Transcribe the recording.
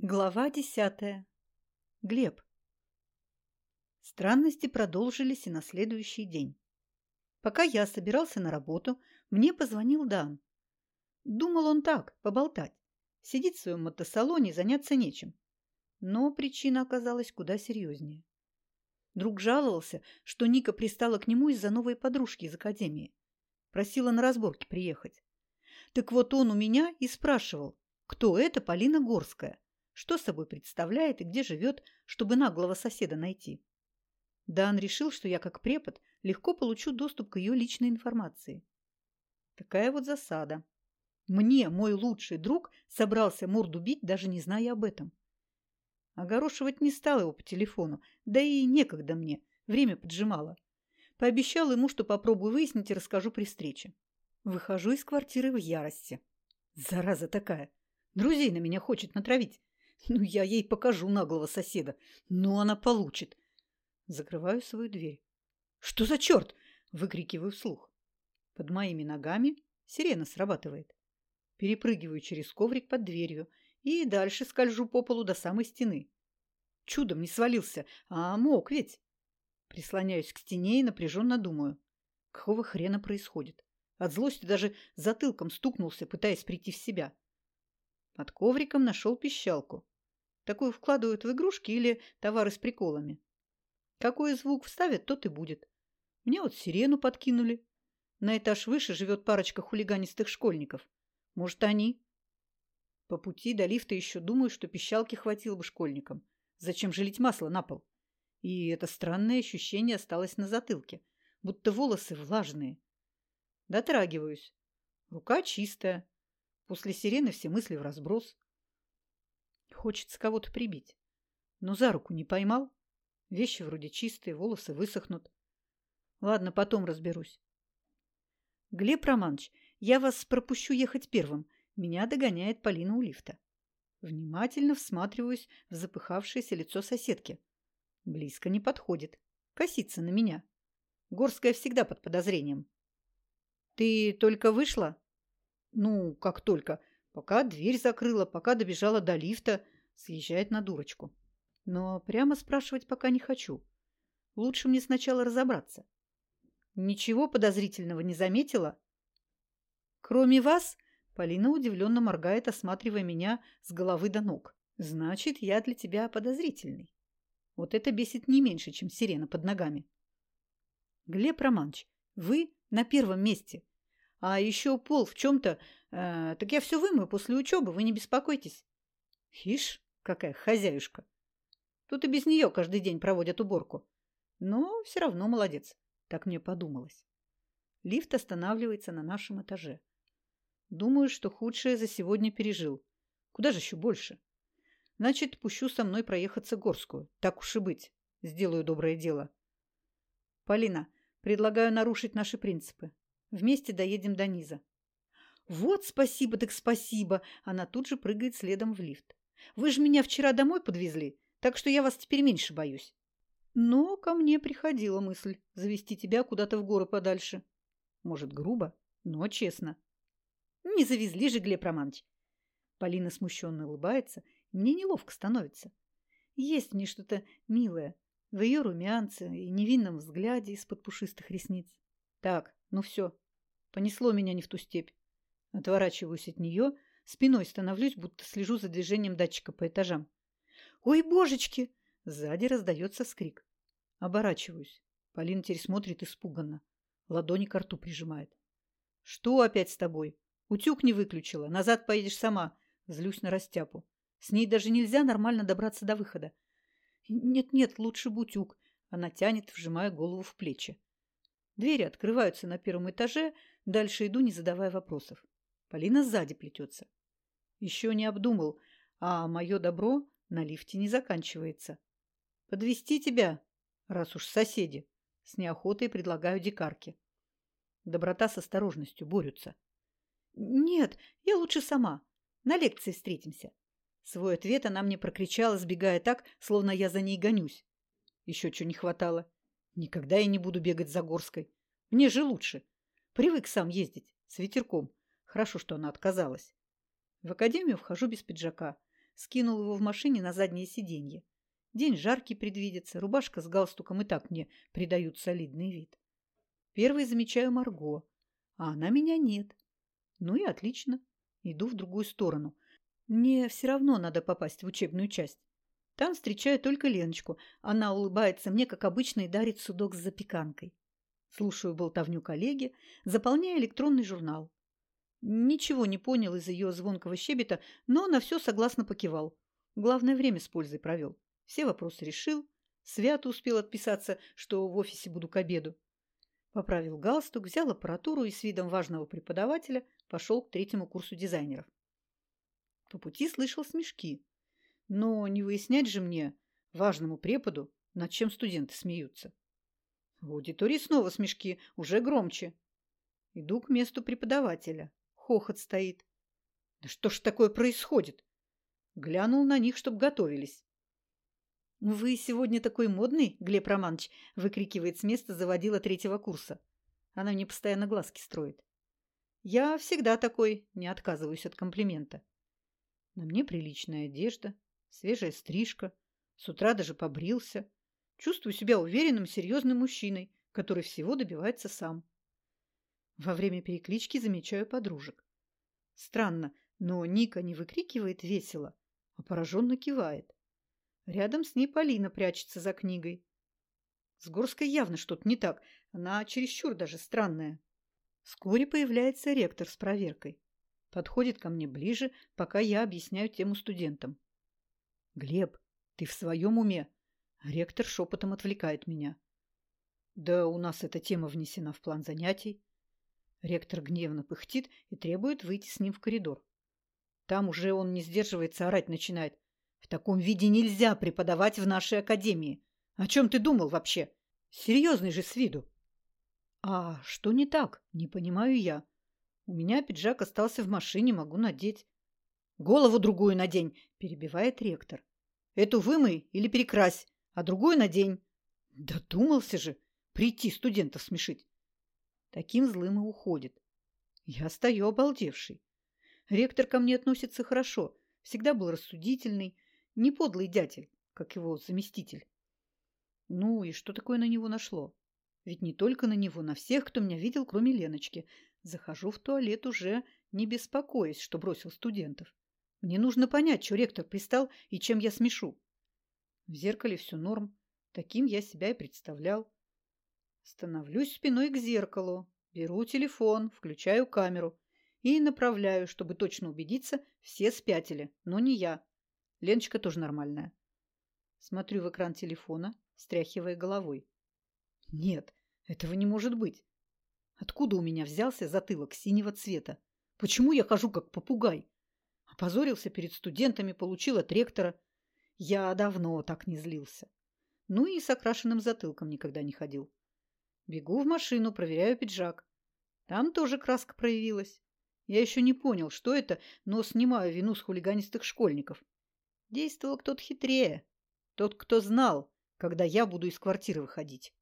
Глава десятая. Глеб. Странности продолжились и на следующий день. Пока я собирался на работу, мне позвонил Дан. Думал он так, поболтать. Сидит в своем мотосалоне, заняться нечем. Но причина оказалась куда серьезнее. Друг жаловался, что Ника пристала к нему из-за новой подружки из академии. Просила на разборки приехать. Так вот он у меня и спрашивал, кто это Полина Горская что собой представляет и где живет, чтобы наглого соседа найти. Дан решил, что я, как препод, легко получу доступ к ее личной информации. Такая вот засада. Мне мой лучший друг собрался морду бить, даже не зная об этом. Огорошивать не стал его по телефону, да и некогда мне, время поджимало. Пообещал ему, что попробую выяснить и расскажу при встрече. Выхожу из квартиры в ярости. Зараза такая! Друзей на меня хочет натравить. Ну, я ей покажу наглого соседа. Ну, она получит. Закрываю свою дверь. Что за черт? Выкрикиваю вслух. Под моими ногами сирена срабатывает. Перепрыгиваю через коврик под дверью и дальше скольжу по полу до самой стены. Чудом не свалился, а мог ведь. Прислоняюсь к стене и напряженно думаю. Какого хрена происходит? От злости даже затылком стукнулся, пытаясь прийти в себя. Под ковриком нашел пищалку. Такую вкладывают в игрушки или товары с приколами. Какой звук вставят, тот и будет. Мне вот сирену подкинули. На этаж выше живет парочка хулиганистых школьников. Может, они? По пути до лифта еще думаю, что пищалки хватило бы школьникам. Зачем же лить масло на пол? И это странное ощущение осталось на затылке, будто волосы влажные. Дотрагиваюсь. Рука чистая. После сирены все мысли в разброс. Хочется кого-то прибить. Но за руку не поймал. Вещи вроде чистые, волосы высохнут. Ладно, потом разберусь. Глеб Романович, я вас пропущу ехать первым. Меня догоняет Полина у лифта. Внимательно всматриваюсь в запыхавшееся лицо соседки. Близко не подходит. Косится на меня. Горская всегда под подозрением. «Ты только вышла?» Ну, как только. Пока дверь закрыла, пока добежала до лифта, съезжает на дурочку. Но прямо спрашивать пока не хочу. Лучше мне сначала разобраться. Ничего подозрительного не заметила? Кроме вас, Полина удивленно моргает, осматривая меня с головы до ног. Значит, я для тебя подозрительный. Вот это бесит не меньше, чем сирена под ногами. Глеб Романович, вы на первом месте. А еще пол в чем-то... Э, так я все вымою после учебы, вы не беспокойтесь. Ишь, какая хозяюшка. Тут и без нее каждый день проводят уборку. Но все равно молодец. Так мне подумалось. Лифт останавливается на нашем этаже. Думаю, что худшее за сегодня пережил. Куда же еще больше? Значит, пущу со мной проехаться Горскую. Так уж и быть. Сделаю доброе дело. Полина, предлагаю нарушить наши принципы. Вместе доедем до низа. Вот спасибо так спасибо. Она тут же прыгает следом в лифт. Вы же меня вчера домой подвезли, так что я вас теперь меньше боюсь. Но ко мне приходила мысль завести тебя куда-то в горы подальше. Может, грубо, но честно. Не завезли же, Глеб Романович. Полина смущенно улыбается. Мне неловко становится. Есть мне что-то милое в ее румянце и невинном взгляде из-под пушистых ресниц. Так, ну все, понесло меня не в ту степь. Отворачиваюсь от нее, спиной становлюсь, будто слежу за движением датчика по этажам. «Ой, божечки!» Сзади раздается скрик. Оборачиваюсь. Полина теперь смотрит испуганно. Ладони к рту прижимает. «Что опять с тобой? Утюг не выключила. Назад поедешь сама». Злюсь на растяпу. С ней даже нельзя нормально добраться до выхода. «Нет-нет, лучше бы утюг». Она тянет, вжимая голову в плечи. Двери открываются на первом этаже, дальше иду, не задавая вопросов. Полина сзади плетется. Еще не обдумал, а мое добро на лифте не заканчивается. Подвести тебя, раз уж соседи. С неохотой предлагаю дикарке. Доброта с осторожностью борются. Нет, я лучше сама. На лекции встретимся. Свой ответ она мне прокричала, сбегая так, словно я за ней гонюсь. Еще чего не хватало. Никогда я не буду бегать за Горской. Мне же лучше. Привык сам ездить, с ветерком. Хорошо, что она отказалась. В академию вхожу без пиджака. скинул его в машине на заднее сиденье. День жаркий предвидится, рубашка с галстуком и так мне придают солидный вид. Первый замечаю Марго, а она меня нет. Ну и отлично. Иду в другую сторону. Мне все равно надо попасть в учебную часть. Там встречаю только Леночку. Она улыбается мне, как обычно, и дарит судок с запеканкой. Слушаю болтовню коллеги, заполняя электронный журнал. Ничего не понял из ее звонкого щебета, но на все согласно покивал. Главное время с пользой провел. Все вопросы решил. Свято успел отписаться, что в офисе буду к обеду. Поправил галстук, взял аппаратуру и с видом важного преподавателя пошел к третьему курсу дизайнеров. По пути слышал смешки. Но не выяснять же мне, важному преподу, над чем студенты смеются. В аудитории снова смешки, уже громче. Иду к месту преподавателя. Хохот стоит. Да что ж такое происходит? Глянул на них, чтоб готовились. «Вы сегодня такой модный, Глеб Романович!» – выкрикивает с места заводила третьего курса. Она мне постоянно глазки строит. «Я всегда такой, не отказываюсь от комплимента. На мне приличная одежда, свежая стрижка, с утра даже побрился. Чувствую себя уверенным, серьезным мужчиной, который всего добивается сам. Во время переклички замечаю подружек. Странно, но Ника не выкрикивает весело, а пораженно кивает. Рядом с ней Полина прячется за книгой. С Горской явно что-то не так, она чересчур даже странная. Вскоре появляется ректор с проверкой. Подходит ко мне ближе, пока я объясняю тему студентам. «Глеб, ты в своем уме?» Ректор шепотом отвлекает меня. «Да у нас эта тема внесена в план занятий». Ректор гневно пыхтит и требует выйти с ним в коридор. Там уже он не сдерживается, орать начинает. «В таком виде нельзя преподавать в нашей академии. О чем ты думал вообще? Серьезный же с виду». «А что не так? Не понимаю я. У меня пиджак остался в машине, могу надеть. Голову другую надень, перебивает ректор. Эту вымой или перекрась, а другую надень. Додумался же прийти студентов смешить. Таким злым и уходит. Я стою обалдевший. Ректор ко мне относится хорошо, всегда был рассудительный, не подлый дятель, как его заместитель. Ну и что такое на него нашло? Ведь не только на него, на всех, кто меня видел, кроме Леночки. Захожу в туалет уже, не беспокоясь, что бросил студентов. Мне нужно понять, что ректор пристал и чем я смешу. В зеркале все норм. Таким я себя и представлял. Становлюсь спиной к зеркалу, беру телефон, включаю камеру и направляю, чтобы точно убедиться, все спятили, но не я. Леночка тоже нормальная. Смотрю в экран телефона, стряхивая головой. Нет, этого не может быть. Откуда у меня взялся затылок синего цвета? Почему я хожу как попугай? Опозорился перед студентами, получил от ректора. Я давно так не злился. Ну и с окрашенным затылком никогда не ходил. Бегу в машину, проверяю пиджак. Там тоже краска проявилась. Я еще не понял, что это, но снимаю вину с хулиганистых школьников. Действовал кто-то хитрее. Тот, кто знал, когда я буду из квартиры выходить.